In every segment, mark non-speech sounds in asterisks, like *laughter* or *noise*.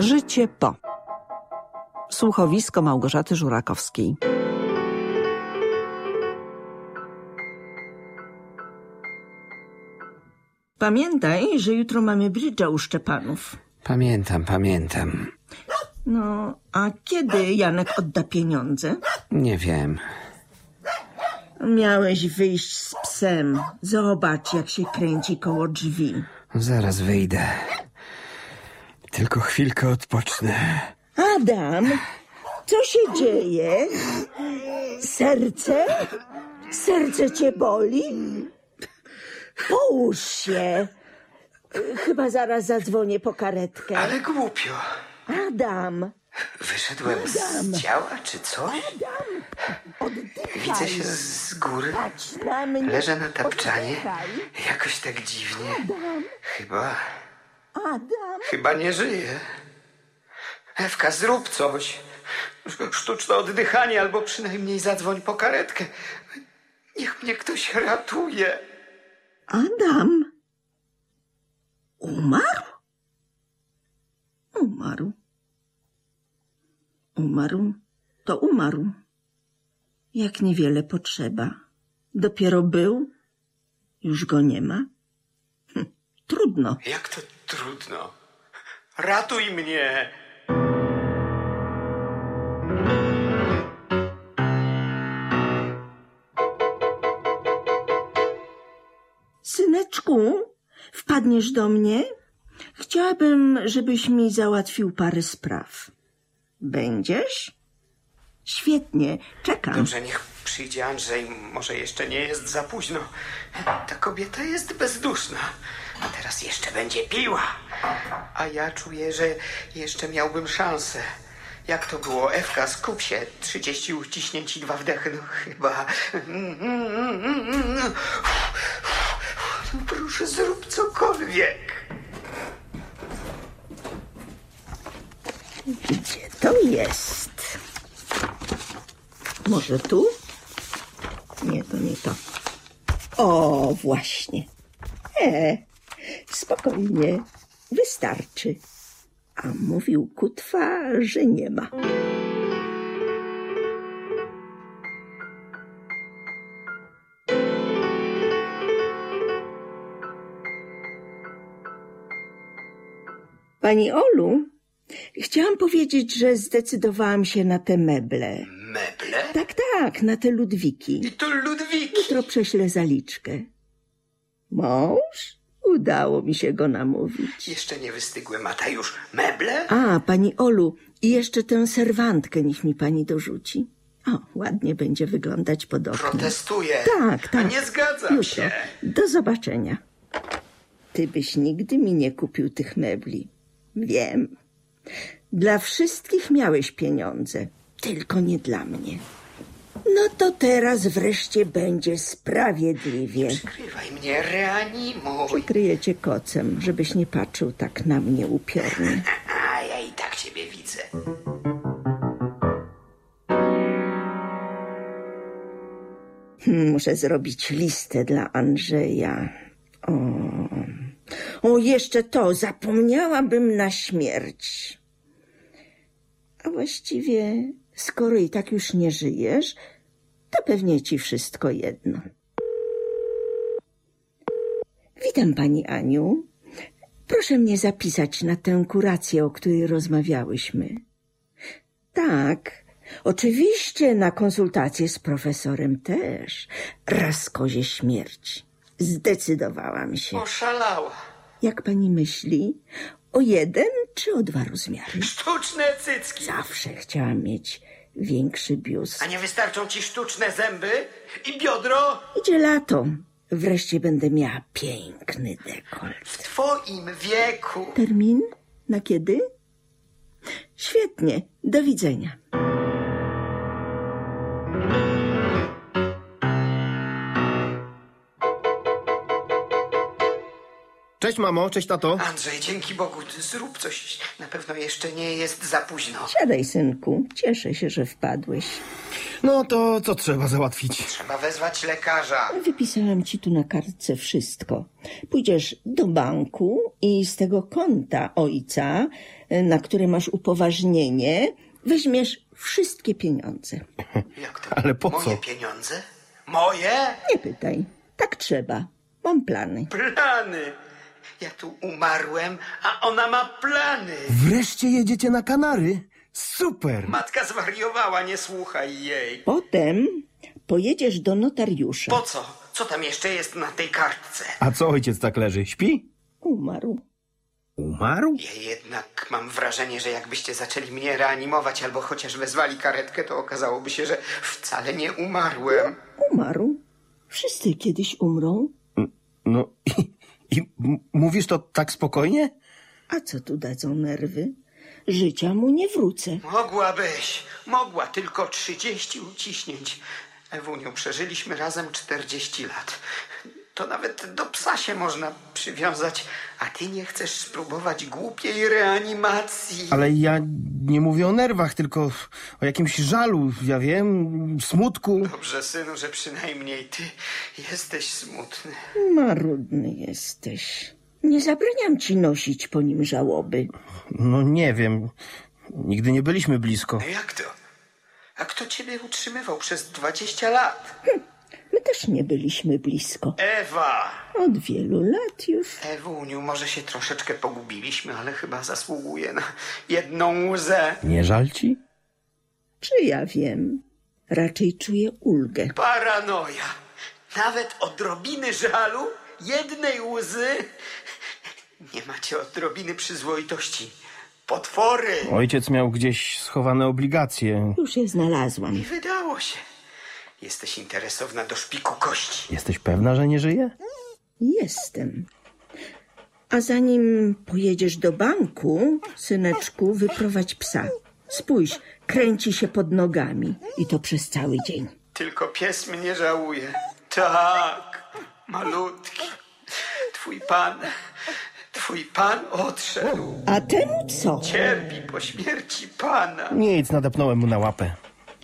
Życie po. Słuchowisko Małgorzaty Żurakowskiej. Pamiętaj, że jutro mamy brydża u Szczepanów. Pamiętam, pamiętam. No, a kiedy Janek odda pieniądze? Nie wiem. Miałeś wyjść z psem. Zobacz, jak się kręci koło drzwi. Zaraz wyjdę. Tylko chwilkę odpocznę. Adam, co się dzieje? Serce? Serce cię boli? Połóż się. Chyba zaraz zadzwonię po karetkę. Ale głupio. Adam, Wyszedłem z ciała, czy coś? oddychaj. Widzę się z góry. Na mnie. Leżę na tapczanie. Oddychaj. Jakoś tak dziwnie. Chyba, Adam, chyba nie żyję. Ewka, zrób coś. Sztuczne oddychanie, albo przynajmniej zadzwoń po karetkę. Niech mnie ktoś ratuje. Adam. Umarł? Umarł. Umarł, to umarł. Jak niewiele potrzeba. Dopiero był, już go nie ma. Hm, trudno. Jak to trudno. Ratuj mnie! Syneczku, wpadniesz do mnie? Chciałabym, żebyś mi załatwił parę spraw. Będziesz? Świetnie, czekam. Dobrze, niech przyjdzie Andrzej. Może jeszcze nie jest za późno. Ta kobieta jest bezduszna. A teraz jeszcze będzie piła. A ja czuję, że jeszcze miałbym szansę. Jak to było? Ewka, skup się. 30 uściśnięć i dwa wdechy. No chyba. No proszę, zrób cokolwiek. Gdzie to jest? Może tu? Nie, to nie to. O, właśnie. E, spokojnie, wystarczy. A mówił kutwa, że nie ma. Pani Olu, chciałam powiedzieć, że zdecydowałam się na te meble. Meble? Tak, tak, na te Ludwiki. I to Ludwiki. Jutro prześlę zaliczkę. Mąż? Udało mi się go namówić. Jeszcze nie wystygły Matajusz. Meble? A, pani Olu, i jeszcze tę serwantkę niech mi pani dorzuci. O, ładnie będzie wyglądać pod oknem. Protestuję. Tak, tak. A nie zgadzam Jutro. się. Do zobaczenia. Ty byś nigdy mi nie kupił tych mebli. Wiem. Dla wszystkich miałeś pieniądze, tylko nie dla mnie. No to teraz wreszcie będzie sprawiedliwie. Przykrywaj mnie, reanimuj. Kryję cię kocem, żebyś nie patrzył tak na mnie upiornie. A ja i tak ciebie widzę. Hmm, Muszę zrobić listę dla Andrzeja. O, o jeszcze to, zapomniałabym na śmierć. A właściwie, skoro i tak już nie żyjesz, to pewnie ci wszystko jedno. Witam pani Aniu. Proszę mnie zapisać na tę kurację, o której rozmawiałyśmy. Tak, oczywiście na konsultację z profesorem też. Raz kozie śmierć. Zdecydowałam się. Oszalała. Jak pani myśli? O jeden czy o dwa rozmiary? Sztuczne cycki. Zawsze chciałam mieć większy biust. A nie wystarczą ci sztuczne zęby i biodro? Idzie lato. Wreszcie będę miała piękny dekolt. W twoim wieku. Termin? Na kiedy? Świetnie. Do widzenia. Cześć mamo, cześć tato. Andrzej, dzięki Bogu, zrób coś. Na pewno jeszcze nie jest za późno. Siadaj, synku. Cieszę się, że wpadłeś. No to co trzeba załatwić? Trzeba wezwać lekarza. Wypisałam ci tu na kartce wszystko. Pójdziesz do banku i z tego konta ojca, y, na które masz upoważnienie, weźmiesz wszystkie pieniądze. Jak to? Ale po Moje co? pieniądze? Moje? Nie pytaj. Tak trzeba. Mam plany. Plany. Ja tu umarłem, a ona ma plany. Wreszcie jedziecie na Kanary? Super! Matka zwariowała, nie słuchaj jej. Potem pojedziesz do notariusza. Po co? Co tam jeszcze jest na tej kartce? A co ojciec tak leży? Śpi? Umarł. Umarł? Ja jednak mam wrażenie, że jakbyście zaczęli mnie reanimować albo chociaż wezwali karetkę, to okazałoby się, że wcale nie umarłem. Umarł. Wszyscy kiedyś umrą. No i, mówisz to tak spokojnie? A co tu dadzą nerwy? Życia mu nie wrócę. Mogłabyś, mogła tylko 30 uciśnięć. Ewuniu, przeżyliśmy razem 40 lat. To nawet do psa się można przywiązać, a ty nie chcesz spróbować głupiej reanimacji. Ale ja nie mówię o nerwach, tylko o jakimś żalu, ja wiem, smutku. Dobrze, synu, że przynajmniej ty jesteś smutny. Marudny jesteś. Nie zabraniam ci nosić po nim żałoby. No nie wiem. Nigdy nie byliśmy blisko. No jak to? A kto ciebie utrzymywał przez 20 lat? My też nie byliśmy blisko. Ewa! Od wielu lat już. Ewuniu, może się troszeczkę pogubiliśmy, ale chyba zasługuje na jedną łzę. Nie żal ci? Czy ja wiem? Raczej czuję ulgę. Paranoja. Nawet odrobiny żalu, jednej łzy. Nie macie odrobiny przyzwoitości. Potwory. Ojciec miał gdzieś schowane obligacje. Już je znalazłam. I wydało się. Jesteś interesowna do szpiku kości. Jesteś pewna, że nie żyje? Jestem. A zanim pojedziesz do banku, syneczku, wyprowadź psa. Spójrz, kręci się pod nogami. I to przez cały dzień. Tylko pies mnie żałuje. Tak, malutki. Twój pan, twój pan odszedł. A temu co? Cierpi po śmierci pana. Nic, nadepnąłem mu na łapę.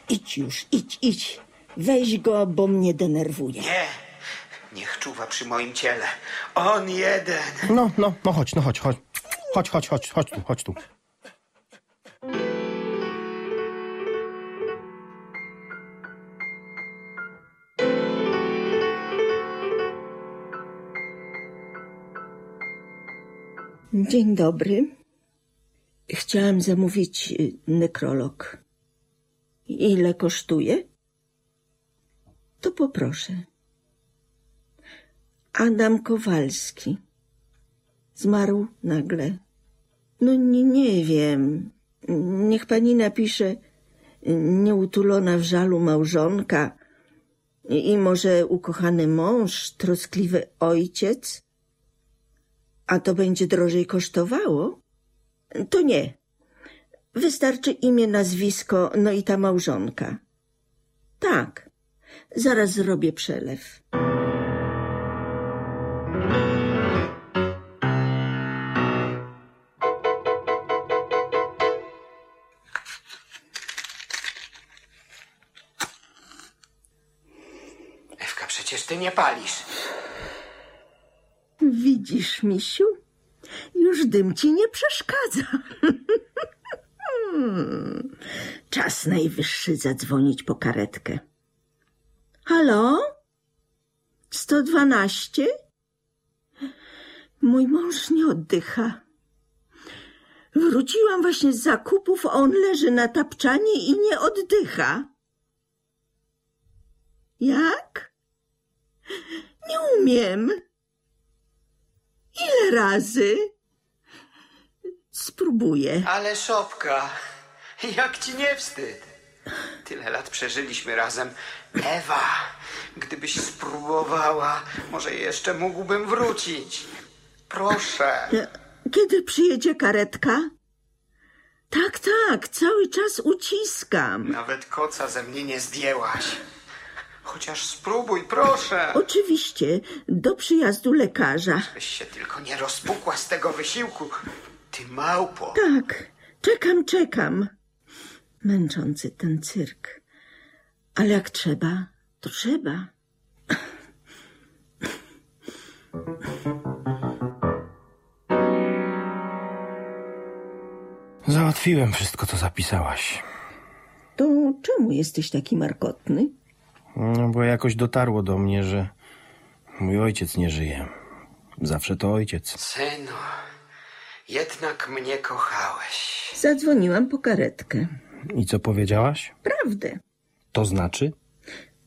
Idź już, idź, idź. Weź go, bo mnie denerwuje. Nie, niech czuwa przy moim ciele. On jeden. No, no, no chodź, no chodź, chodź. Chodź, chodź, chodź, chodź tu, chodź tu. Dzień dobry. Chciałam zamówić y, nekrolog. Ile kosztuje? Poproszę. Adam Kowalski. Zmarł nagle. No nie, nie wiem. Niech pani napisze nieutulona w żalu małżonka i może ukochany mąż, troskliwy ojciec. A to będzie drożej kosztowało? To nie. Wystarczy imię, nazwisko, no i ta małżonka. Tak. Zaraz zrobię przelew. Ewka, przecież ty nie palisz. Widzisz, misiu? Już dym ci nie przeszkadza. *laughs* Czas najwyższy zadzwonić po karetkę. Halo? 112? Mój mąż nie oddycha. Wróciłam właśnie z zakupów, on leży na tapczanie i nie oddycha. Jak? Nie umiem. Ile razy? Spróbuję. Ale szopka, jak ci nie wstyd? Tyle lat przeżyliśmy razem. Ewa, gdybyś spróbowała, może jeszcze mógłbym wrócić. Proszę. Kiedy przyjedzie karetka? Tak, tak, cały czas uciskam. Nawet koca ze mnie nie zdjęłaś. Chociaż spróbuj, proszę. Oczywiście, do przyjazdu lekarza. Byś się tylko nie rozpukła z tego wysiłku. Ty małpo. Tak, czekam, czekam. Męczący ten cyrk. Ale jak trzeba, to trzeba. Załatwiłem wszystko, co zapisałaś. To czemu jesteś taki markotny? No, bo jakoś dotarło do mnie, że mój ojciec nie żyje. Zawsze to ojciec. Synu, jednak mnie kochałeś. Zadzwoniłam po karetkę. I co powiedziałaś? Prawdę. To znaczy?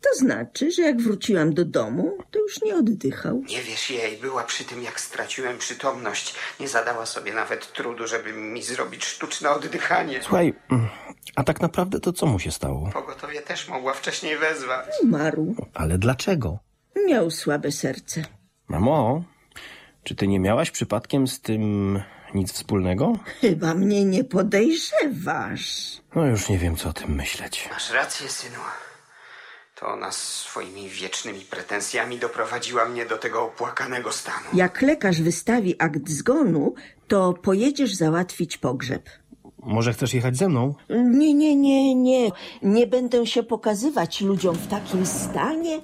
To znaczy, że jak wróciłam do domu, to już nie oddychał. Nie wiesz jej, była przy tym, jak straciłem przytomność. Nie zadała sobie nawet trudu, żeby mi zrobić sztuczne oddychanie. Słuchaj, mm, a tak naprawdę to co mu się stało? Pogotowie też mogła wcześniej wezwać. Umarł. Ale dlaczego? Miał słabe serce. Mamo, czy ty nie miałaś przypadkiem z tym nic wspólnego? Chyba mnie nie podejrzewasz. No już nie wiem, co o tym myśleć. Masz rację, synu. To ona swoimi wiecznymi pretensjami doprowadziła mnie do tego opłakanego stanu. Jak lekarz wystawi akt zgonu, to pojedziesz załatwić pogrzeb. Może chcesz jechać ze mną? Nie, nie, nie, nie. Nie będę się pokazywać ludziom w takim stanie.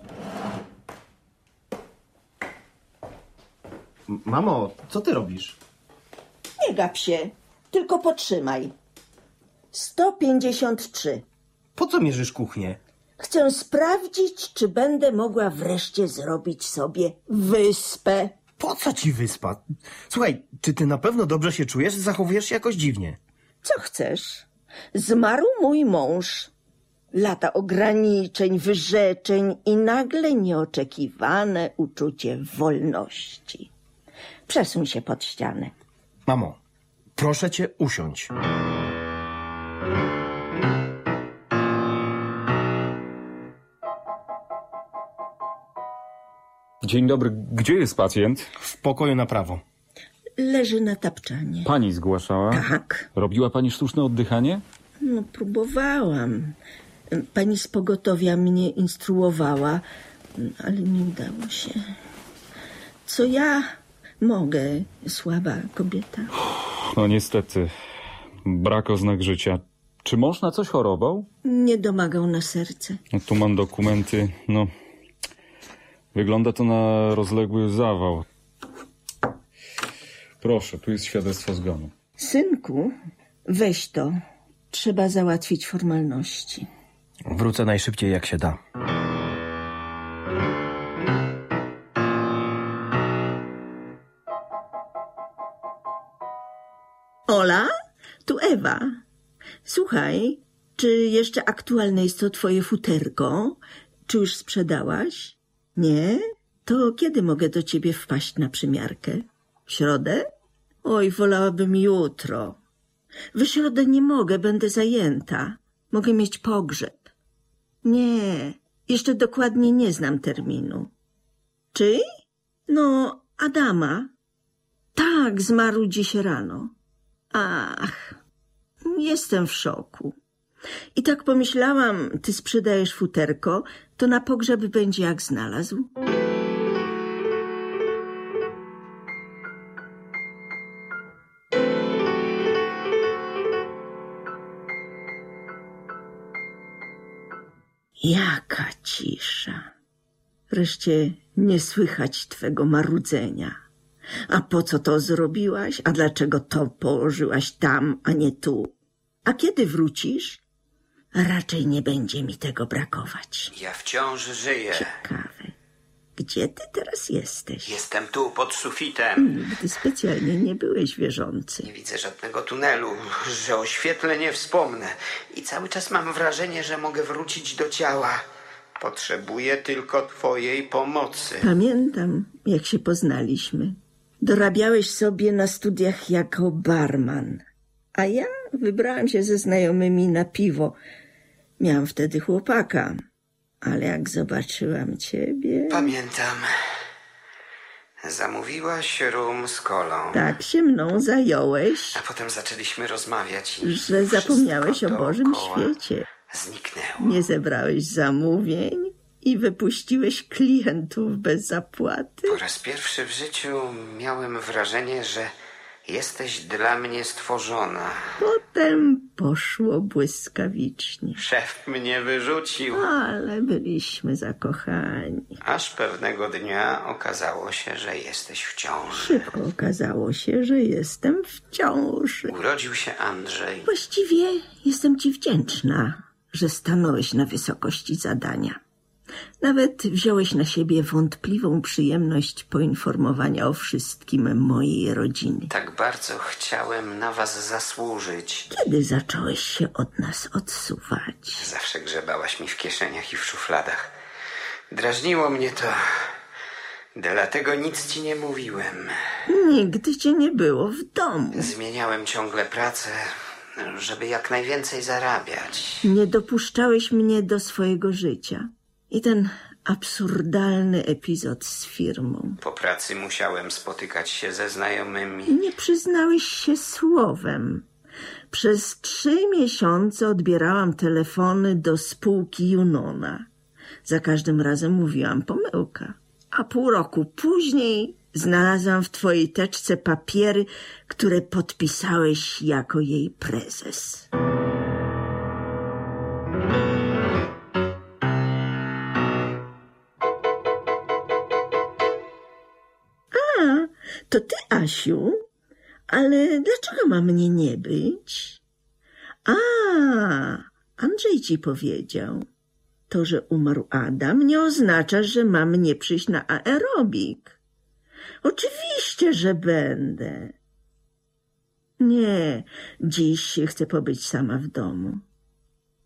Mamo, co ty robisz? Nie gap się, tylko potrzymaj. 153. Po co mierzysz kuchnię? Chcę sprawdzić, czy będę mogła wreszcie zrobić sobie wyspę. Po co ci wyspa? Słuchaj, czy ty na pewno dobrze się czujesz? Zachowujesz się jakoś dziwnie. Co chcesz? Zmarł mój mąż. Lata ograniczeń, wyrzeczeń i nagle nieoczekiwane uczucie wolności. Przesuń się pod ścianę. Mamo, proszę cię usiądź. Dzień dobry, gdzie jest pacjent? W pokoju na prawo. Leży na tapczanie. Pani zgłaszała. Tak, Robiła pani sztuczne oddychanie? no próbowałam. Pani z pogotowia mnie instruowała, ale nie udało się. Co ja mogę, słaba kobieta? No niestety, brak oznak życia. Czy mąż na coś chorował? Nie domagał na serce. No, tu mam dokumenty, no... Wygląda to na rozległy zawał. Proszę, tu jest świadectwo zgonu. Synku, weź to. Trzeba załatwić formalności. Wrócę najszybciej jak się da. Ewa. Słuchaj, czy jeszcze aktualne jest to twoje futerko? Czy już sprzedałaś? Nie? To kiedy mogę do ciebie wpaść na przymiarkę? W środę? Oj, wolałabym jutro. W środę nie mogę, będę zajęta. Mogę mieć pogrzeb. Nie, jeszcze dokładnie nie znam terminu. Czy? No, Adama. Tak, zmarł dziś rano. Ach, jestem w szoku. I tak pomyślałam, ty sprzedajesz futerko, to na pogrzeb będzie jak znalazł. Jaka cisza. Wreszcie nie słychać twego marudzenia. A po co to zrobiłaś? A dlaczego to położyłaś tam, a nie tu? A kiedy wrócisz? Raczej nie będzie mi tego brakować. Ja wciąż żyję. Ciekawe. Gdzie ty teraz jesteś? Jestem tu, pod sufitem. Nigdy specjalnie nie byłeś wierzący. Nie widzę żadnego tunelu, że o świetle nie wspomnę. I cały czas mam wrażenie, że mogę wrócić do ciała. Potrzebuję tylko twojej pomocy. Pamiętam, jak się poznaliśmy. Dorabiałeś sobie na studiach jako barman, a ja wybrałam się ze znajomymi na piwo. Miałam wtedy chłopaka, ale jak zobaczyłam ciebie, Pamiętam. Zamówiłaś rum z kolą. tak się mną zająłeś, A potem zaczęliśmy rozmawiać. i że zapomniałeś o Bożym świecie. Zniknęło. Nie zebrałeś zamówień i wypuściłeś klientów bez zapłaty. Po raz pierwszy w życiu miałem wrażenie, że Jesteś dla mnie stworzona. Potem poszło błyskawicznie, Szef mnie wyrzucił. ale byliśmy zakochani. Aż pewnego dnia okazało się, że jesteś w ciąży. Szybko okazało się, że jestem w ciąży. Urodził się Andrzej. Właściwie jestem ci wdzięczna, że stanąłeś na wysokości zadania. Nawet wziąłeś na siebie wątpliwą przyjemność poinformowania o wszystkim mojej rodziny. Tak bardzo chciałem na was zasłużyć. Kiedy zacząłeś się od nas odsuwać? Zawsze grzebałaś mi w kieszeniach i w szufladach. Drażniło mnie to. Dlatego nic ci nie mówiłem. Nigdy cię nie było w domu. Zmieniałem ciągle pracę, żeby jak najwięcej zarabiać. Nie dopuszczałeś mnie do swojego życia. I ten absurdalny epizod z firmą. Po pracy musiałem spotykać się ze znajomymi. Nie przyznałeś się słowem. Przez trzy miesiące odbierałam telefony do spółki Junona. Za każdym razem mówiłam pomyłka. A pół roku później znalazłam w twojej teczce papiery, które podpisałeś jako jej prezes. To ty, Asiu? Ale dlaczego ma mnie nie być? A, Andrzej ci powiedział. To, że umarł Adam, nie oznacza, że mam nie przyjść na aerobik. Oczywiście, że będę. Nie, dziś chcę pobyć sama w domu.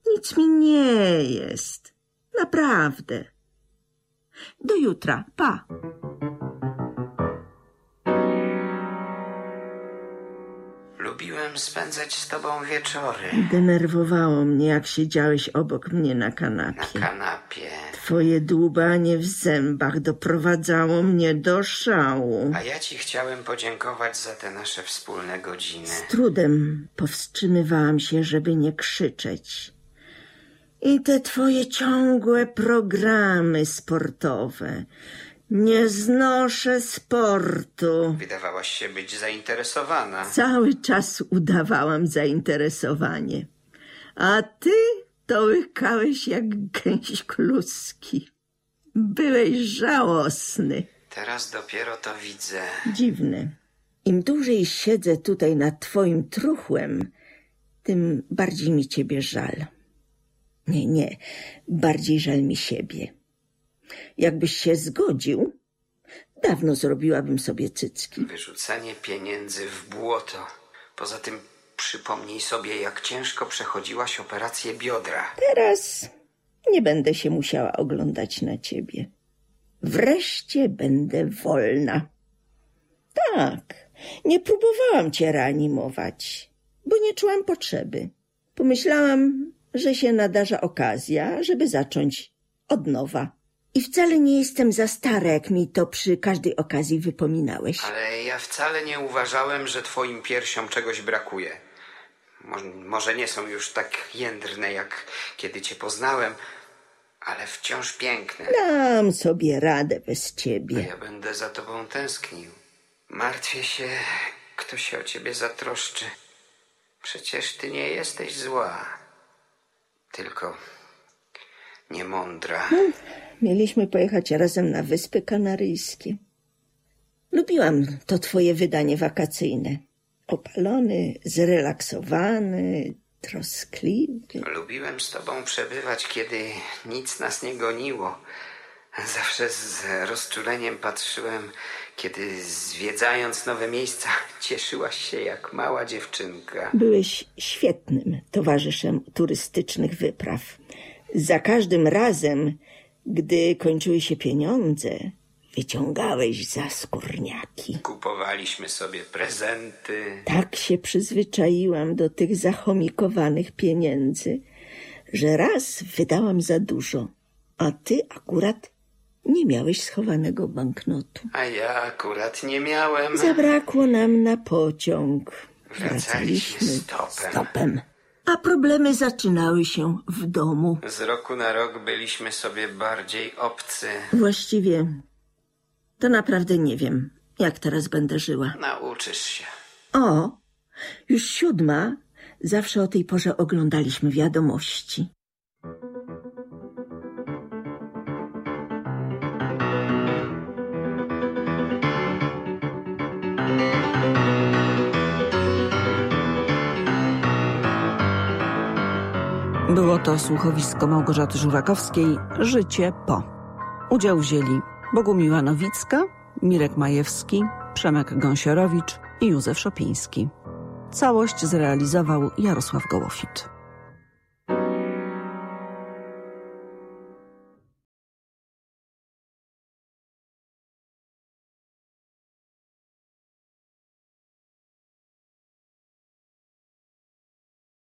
Nic mi nie jest. Naprawdę. Do jutra. Pa. Lubiłem spędzać z tobą wieczory Denerwowało mnie, jak siedziałeś obok mnie na na kanapie. kanapie. Twoje dłubanie w zębach doprowadzało mnie do szału. A ja ci chciałem podziękować za te nasze wspólne godziny. Z trudem powstrzymywałam się, żeby nie krzyczeć. I te twoje ciągłe programy sportowe. Nie znoszę sportu. Wydawałaś się być zainteresowana. Cały czas udawałam zainteresowanie. A ty to łykałeś jak gęś kluski. Byłeś żałosny. Teraz dopiero to widzę. Dziwne. Im dłużej siedzę tutaj nad twoim truchłem, tym bardziej mi ciebie żal. Nie, nie, bardziej żal mi siebie. Jakbyś się zgodził, dawno zrobiłabym sobie cycki. Wyrzucanie pieniędzy w błoto. Poza tym przypomnij sobie, jak ciężko przechodziłaś operację biodra. Teraz nie będę się musiała oglądać na ciebie. Wreszcie będę wolna. Tak, nie próbowałam cię reanimować, bo nie czułam potrzeby. Pomyślałam, że się nadarza okazja, żeby zacząć od nowa. I wcale nie jestem za stara, jak mi to przy każdej okazji wypominałeś. Ale ja wcale nie uważałem, że twoim piersiom czegoś brakuje. Mo- może nie są już tak jędrne, jak kiedy cię poznałem, ale wciąż piękne. Dam sobie radę bez A ciebie. ja będę za tobą tęsknił. Martwię się, kto się o ciebie zatroszczy. Przecież ty nie jesteś zła. Tylko niemądra. Mieliśmy pojechać razem na Wyspy Kanaryjskie. Lubiłam to twoje wydanie wakacyjne. Opalony, zrelaksowany, troskliwy. Lubiłem z tobą przebywać, kiedy nic nas nie goniło. Zawsze z rozczuleniem patrzyłem, kiedy zwiedzając nowe miejsca, *laughs* cieszyłaś się jak mała dziewczynka. Byłeś świetnym towarzyszem turystycznych wypraw. Za każdym razem, gdy kończyły się pieniądze, wyciągałeś za skórniaki. Kupowaliśmy sobie prezenty. Tak się przyzwyczaiłam do tych zachomikowanych pieniędzy, że raz wydałam za dużo, a ty akurat nie miałeś schowanego banknotu. A ja akurat nie miałem. Zabrakło nam na pociąg. Wracaliśmy stopem. stopem. A problemy zaczynały się w domu. Z roku na rok byliśmy sobie bardziej obcy. Właściwie to naprawdę nie wiem, jak teraz będę żyła. Nauczysz się. O, już siódma. Zawsze o tej porze oglądaliśmy wiadomości. To słuchowisko Małgorzaty Żurakowskiej Życie po. Udział wzięli Bogumiła Nowicka, Mirek Majewski, Przemek Gąsiorowicz i Józef Szopiński. Całość zrealizował Jarosław Gołofit.